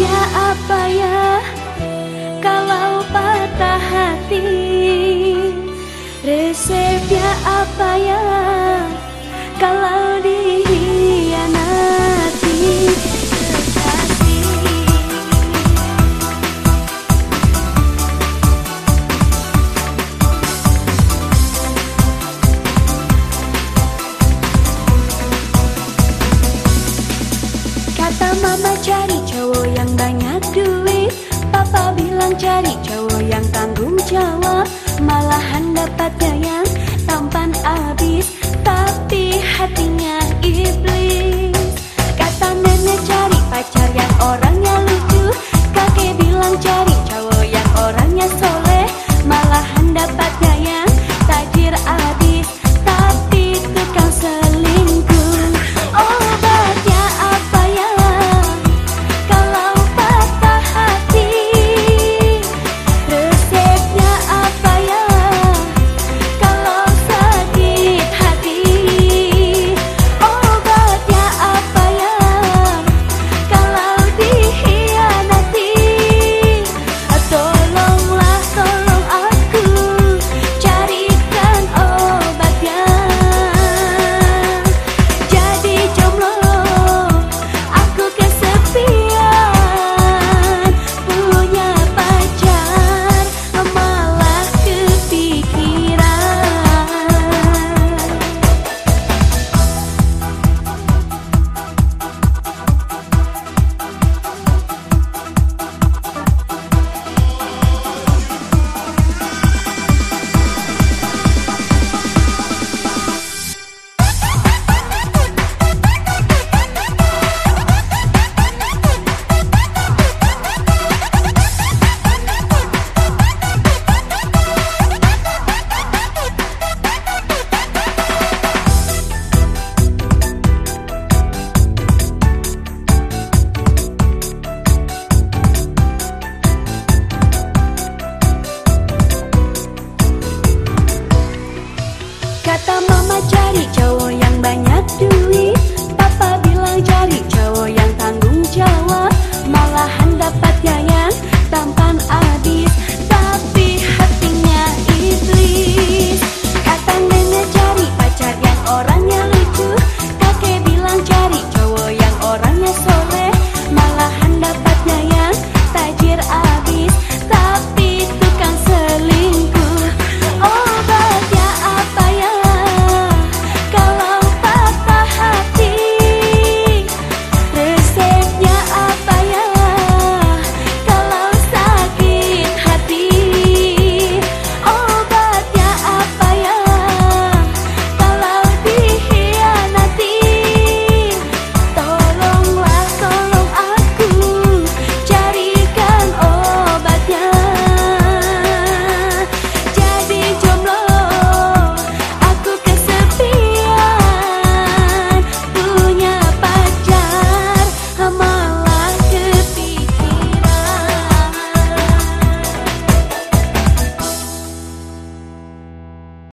Resepnya apa ya? Kalau patah hati. Resepnya apa ya? Kalau dihianati. Kata mama cari cari cowok yang tanggung jawab. Malahan dapatnya Kata mama cari cowok yang banyak duit.